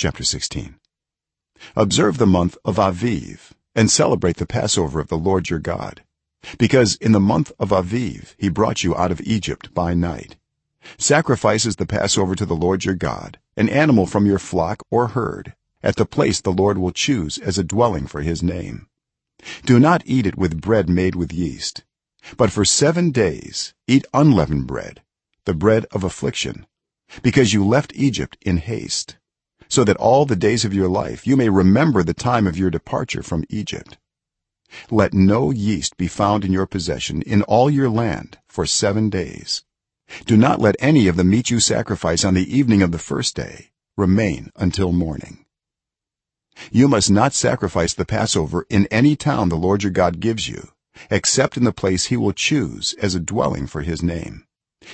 chapter 16 observe the month of aviv and celebrate the passover of the lord your god because in the month of aviv he brought you out of egypt by night sacrifices the passover to the lord your god an animal from your flock or herd at the place the lord will choose as a dwelling for his name. Do not eat it with bread made with yeast but for 7 days eat unleavened bread the bread of affliction because you left egypt in haste so that all the days of your life you may remember the time of your departure from egypt. Let no yeast be found in your possession in all your land for 7 days. Do not let any of the meat you sacrifice on the evening of the first day. Remain until morning. You must not sacrifice the passover in any town the lord your god gives you except in the place he will choose as a dwelling for his name.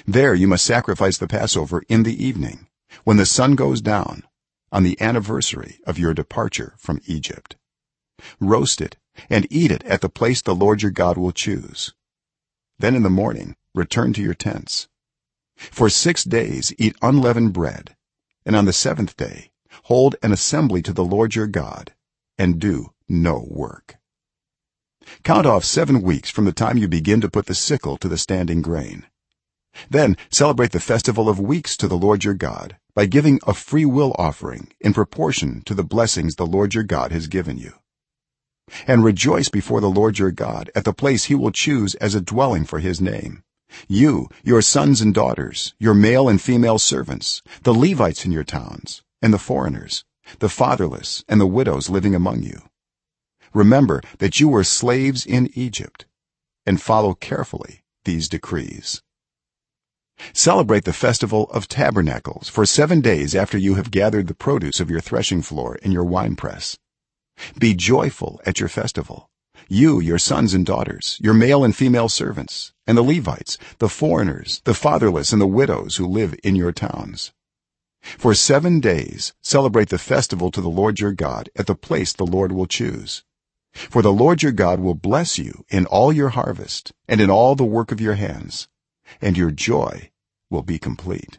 There you must sacrifice the passover in the evening when the sun goes down on the anniversary of your departure from egypt. Roast it and eat it at the place the lord your god will choose. Then in the morning return to your tents. For 6 days eat unleavened bread and on the 7th day hold an assembly to the lord your god and do no work. Count off 7 weeks from the time you begin to put the sickle to the standing grain. Then celebrate the festival of weeks to the lord your god by giving a free will offering in proportion to the blessings the lord your god has given you. And rejoice before the lord your god at the place he will choose as a dwelling for his name. You your sons and daughters your male and female servants the levites in your towns and the foreigners the fatherless and the widows living among you. Remember that you were slaves in egypt and follow carefully these decrees celebrate the festival of tabernacles for 7 days after you have gathered the produce of your threshing floor and your winepress be joyful at your festival. You your sons and daughters your male and female servants and the levites the foreigners the fatherless and the widows who live in your towns. For 7 days celebrate the festival to the lord your god at the place the lord will choose. For the lord your god will bless you in all your harvest and in all the work of your hands and your joy will be complete.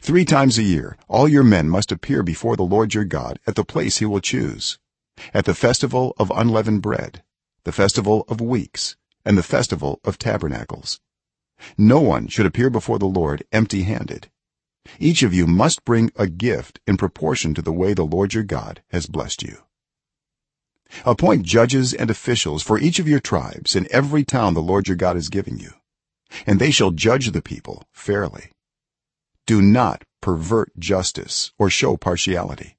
3 times a year all your men must appear before the lord your god at the place he will choose. At the festival of unleavened bread the festival of weeks and the festival of tabernacles. No one should appear before the lord empty-handed. Each of you must bring a gift in proportion to the way the lord your god has blessed you. Appoint judges and officials for each of your tribes in every town the lord your god is giving you and they shall judge the people fairly. Do not pervert justice or show partiality.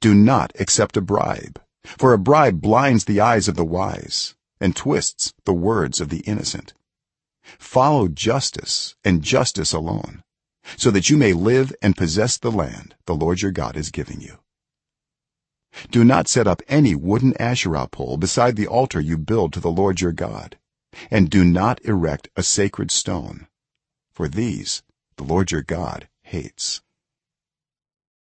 Do not accept a bribe for a bribe blinds the eyes of the wise and twists the words of the innocent. Follow justice and justice alone so that you may live and possess the land the lord your god is giving you. Do not set up any wooden asherah pole beside the altar you build to the lord your god and do not erect a sacred stone for these the lord your god hates